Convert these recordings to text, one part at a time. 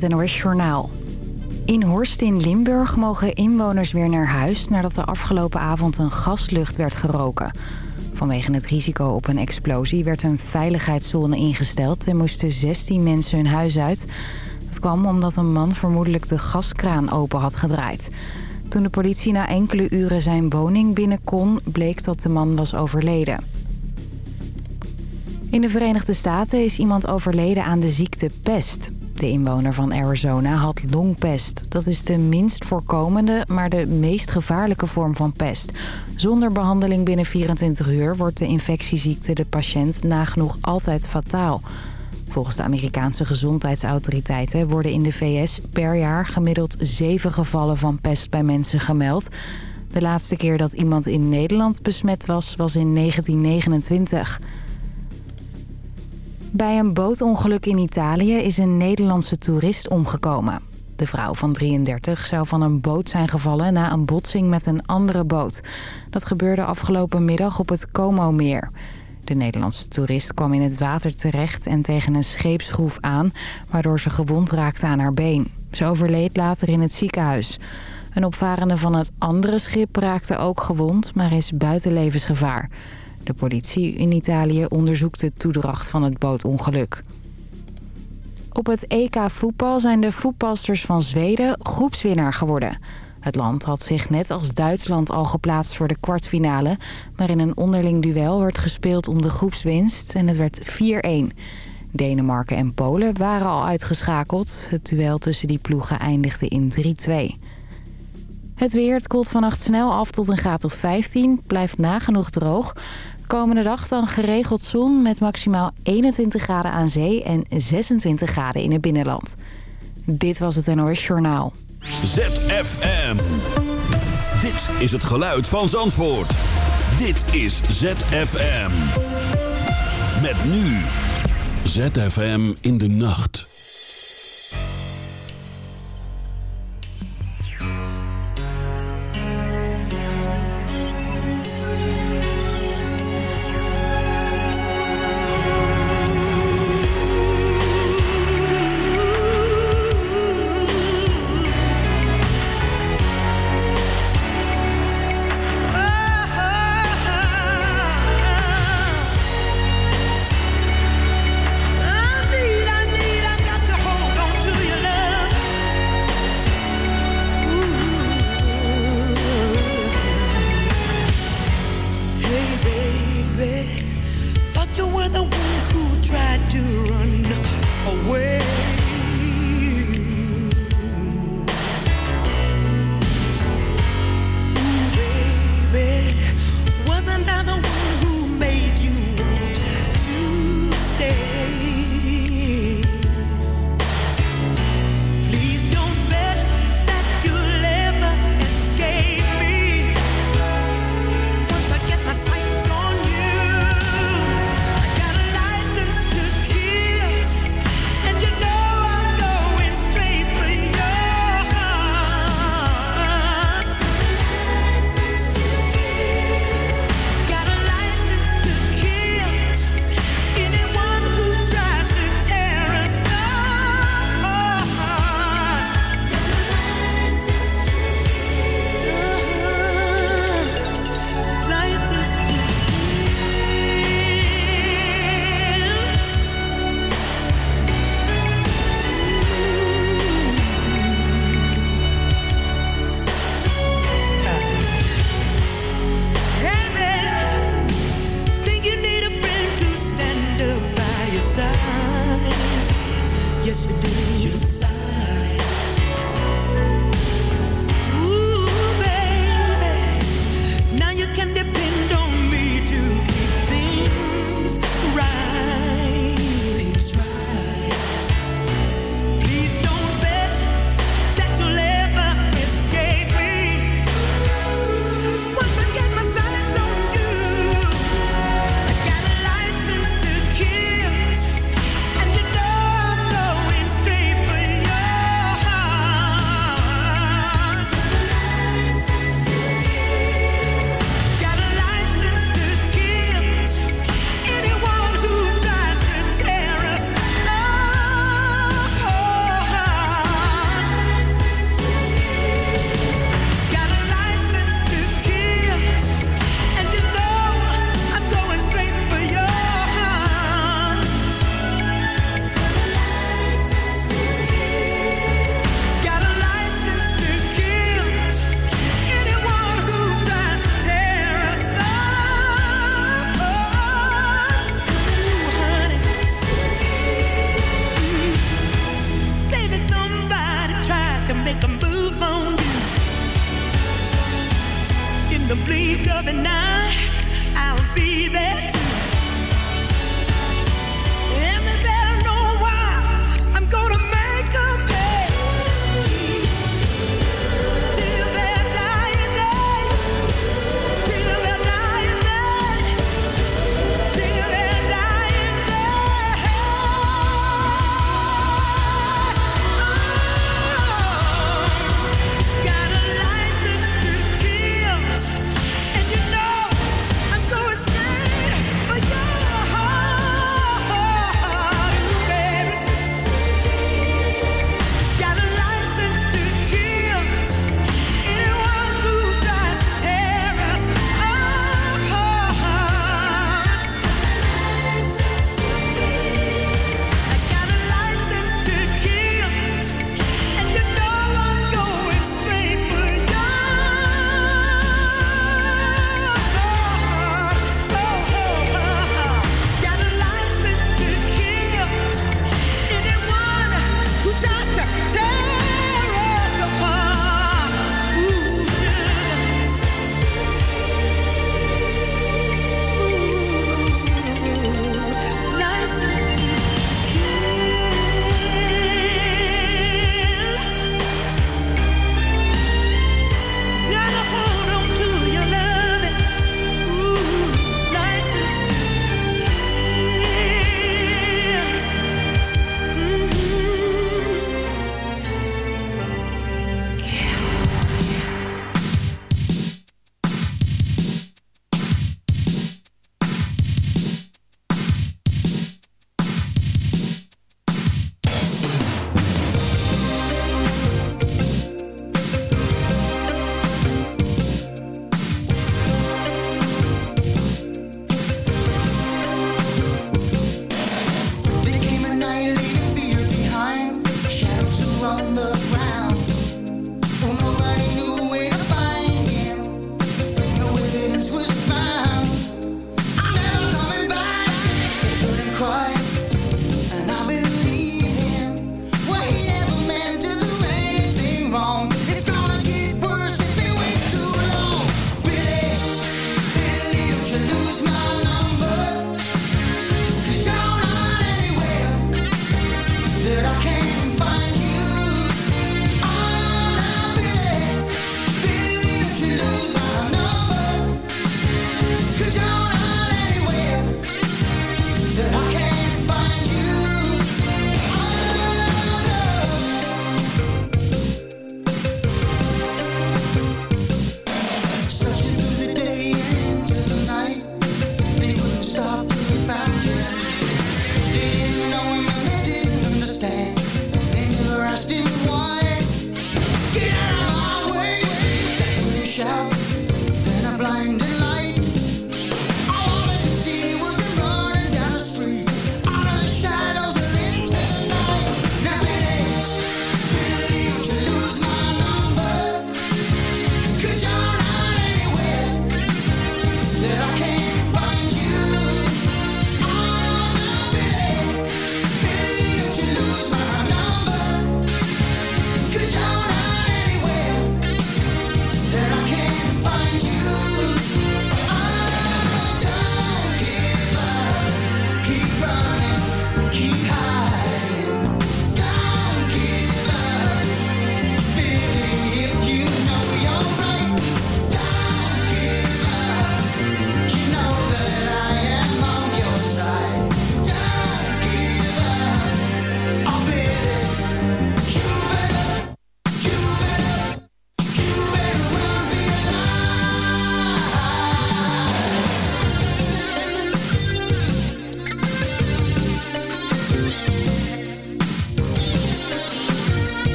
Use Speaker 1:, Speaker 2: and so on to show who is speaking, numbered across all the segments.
Speaker 1: het NOS Journaal. In Horst in Limburg mogen inwoners weer naar huis... nadat er afgelopen avond een gaslucht werd geroken. Vanwege het risico op een explosie werd een veiligheidszone ingesteld... en moesten 16 mensen hun huis uit. Het kwam omdat een man vermoedelijk de gaskraan open had gedraaid. Toen de politie na enkele uren zijn woning binnen kon... bleek dat de man was overleden. In de Verenigde Staten is iemand overleden aan de ziekte pest. De inwoner van Arizona had longpest. Dat is de minst voorkomende, maar de meest gevaarlijke vorm van pest. Zonder behandeling binnen 24 uur wordt de infectieziekte de patiënt nagenoeg altijd fataal. Volgens de Amerikaanse gezondheidsautoriteiten worden in de VS per jaar gemiddeld zeven gevallen van pest bij mensen gemeld. De laatste keer dat iemand in Nederland besmet was, was in 1929. Bij een bootongeluk in Italië is een Nederlandse toerist omgekomen. De vrouw van 33 zou van een boot zijn gevallen na een botsing met een andere boot. Dat gebeurde afgelopen middag op het Como-meer. De Nederlandse toerist kwam in het water terecht en tegen een scheepsschroef aan... waardoor ze gewond raakte aan haar been. Ze overleed later in het ziekenhuis. Een opvarende van het andere schip raakte ook gewond, maar is buiten levensgevaar. De politie in Italië onderzoekt de toedracht van het bootongeluk. Op het EK voetbal zijn de voetbalsters van Zweden groepswinnaar geworden. Het land had zich net als Duitsland al geplaatst voor de kwartfinale... maar in een onderling duel werd gespeeld om de groepswinst en het werd 4-1. Denemarken en Polen waren al uitgeschakeld. Het duel tussen die ploegen eindigde in 3-2. Het weer, koelt vannacht snel af tot een graad of 15. Blijft nagenoeg droog. Komende dag dan geregeld zon met maximaal 21 graden aan zee en 26 graden in het binnenland. Dit was het NOS Journaal.
Speaker 2: ZFM. Dit is het geluid van Zandvoort. Dit is ZFM. Met nu. ZFM in de nacht.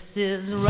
Speaker 3: This is wrong.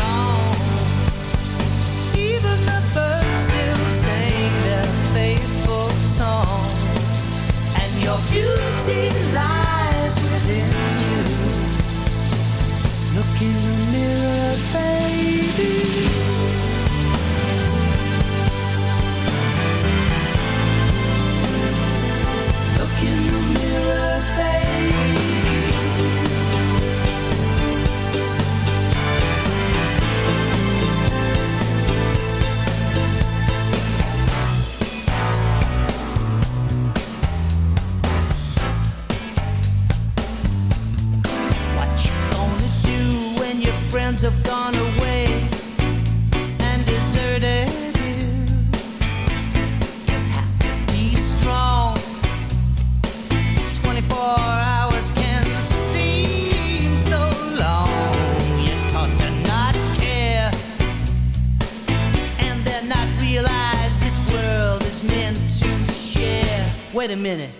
Speaker 3: Minute,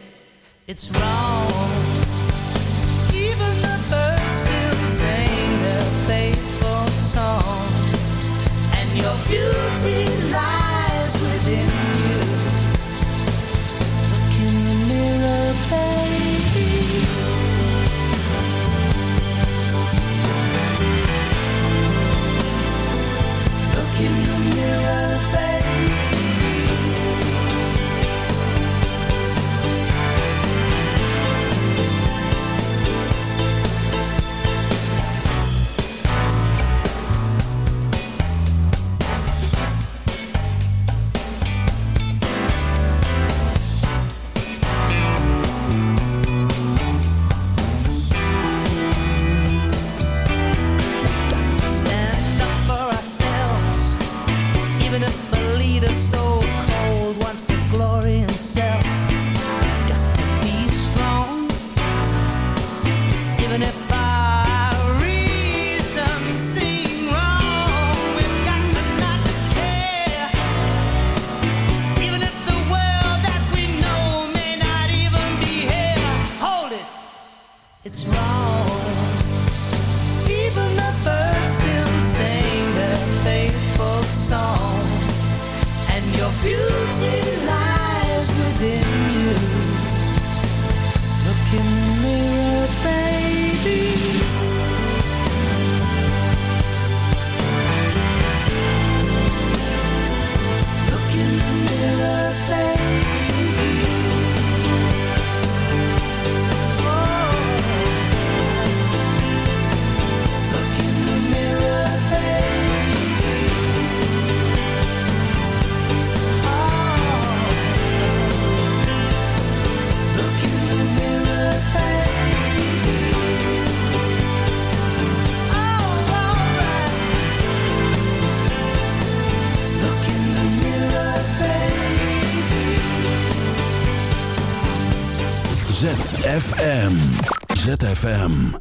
Speaker 3: it's wrong.
Speaker 2: ZFM.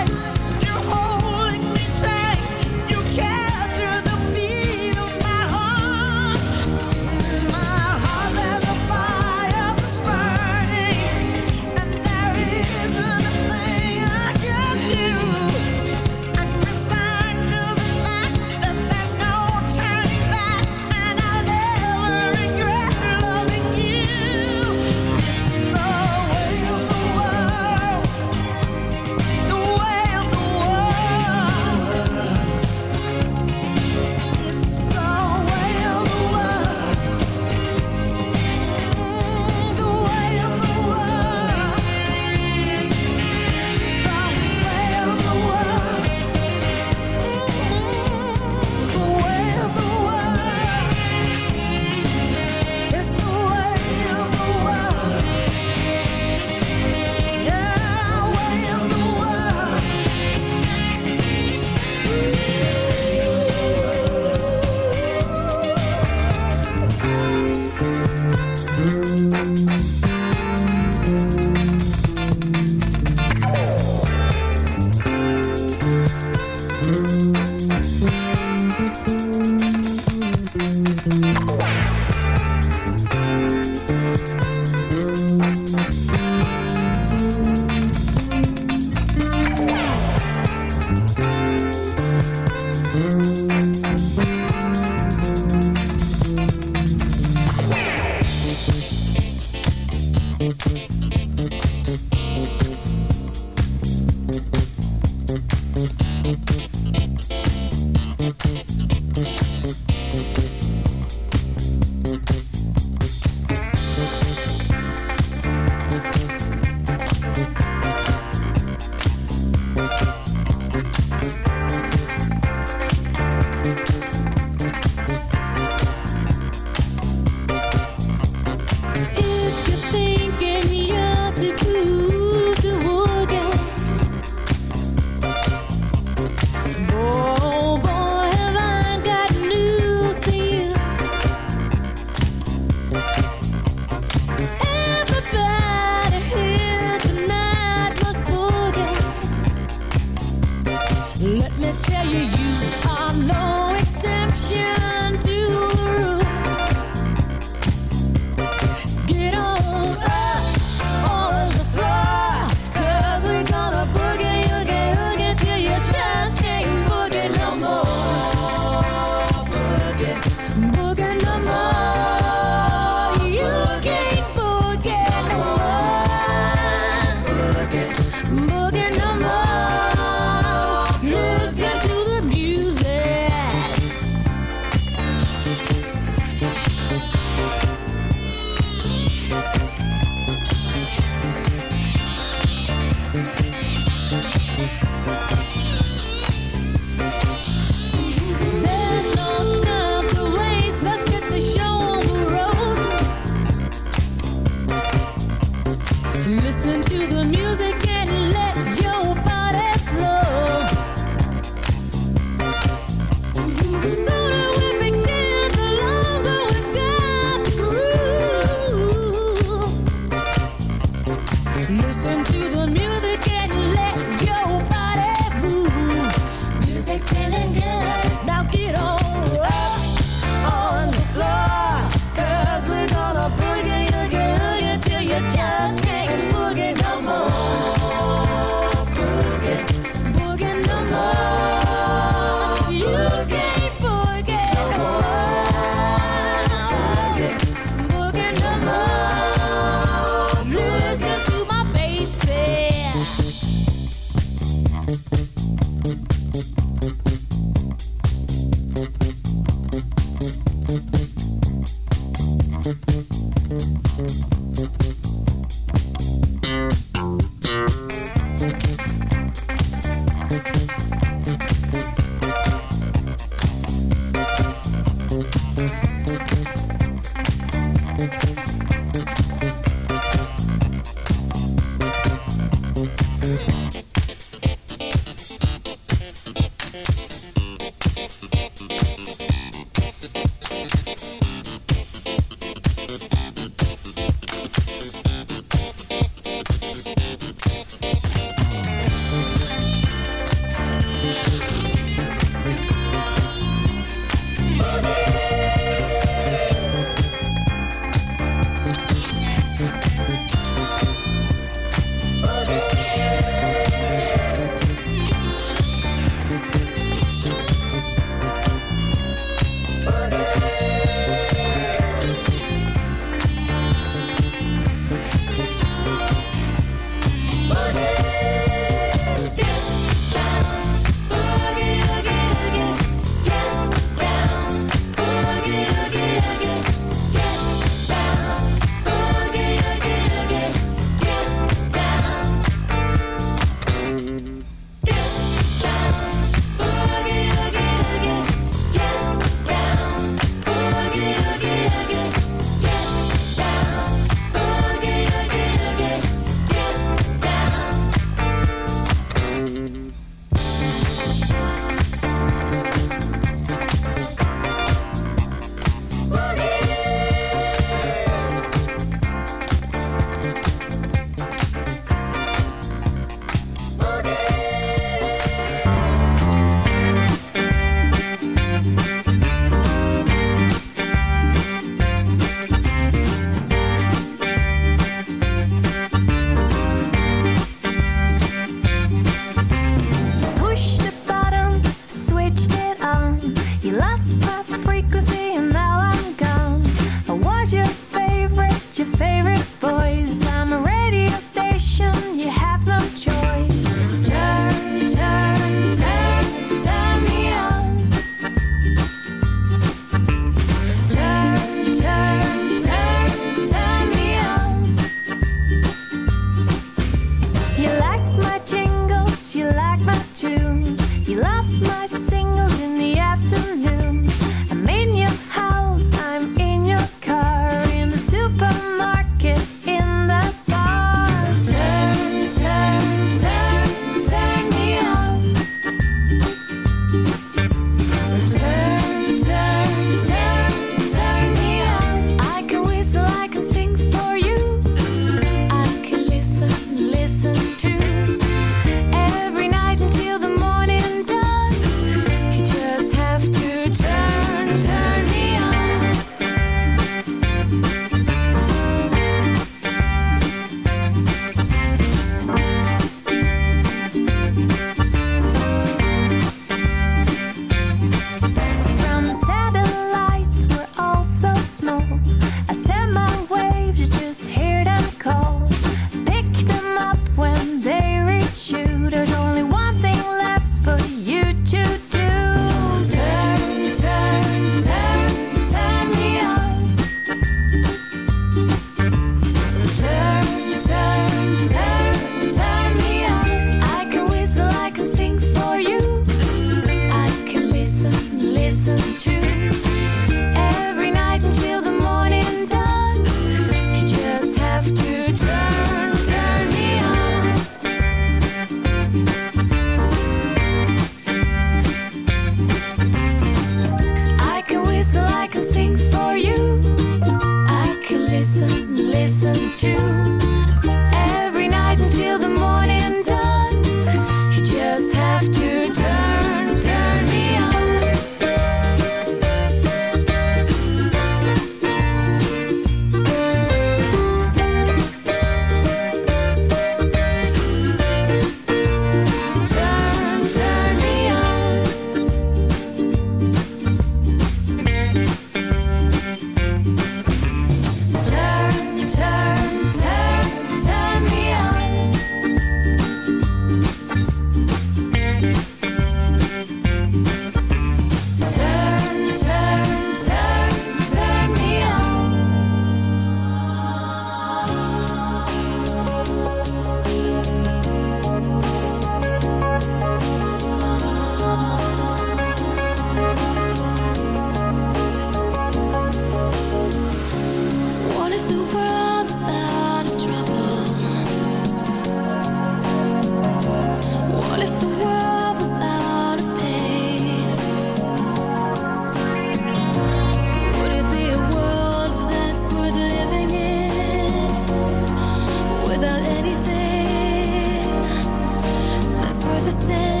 Speaker 3: never said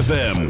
Speaker 3: ZFM.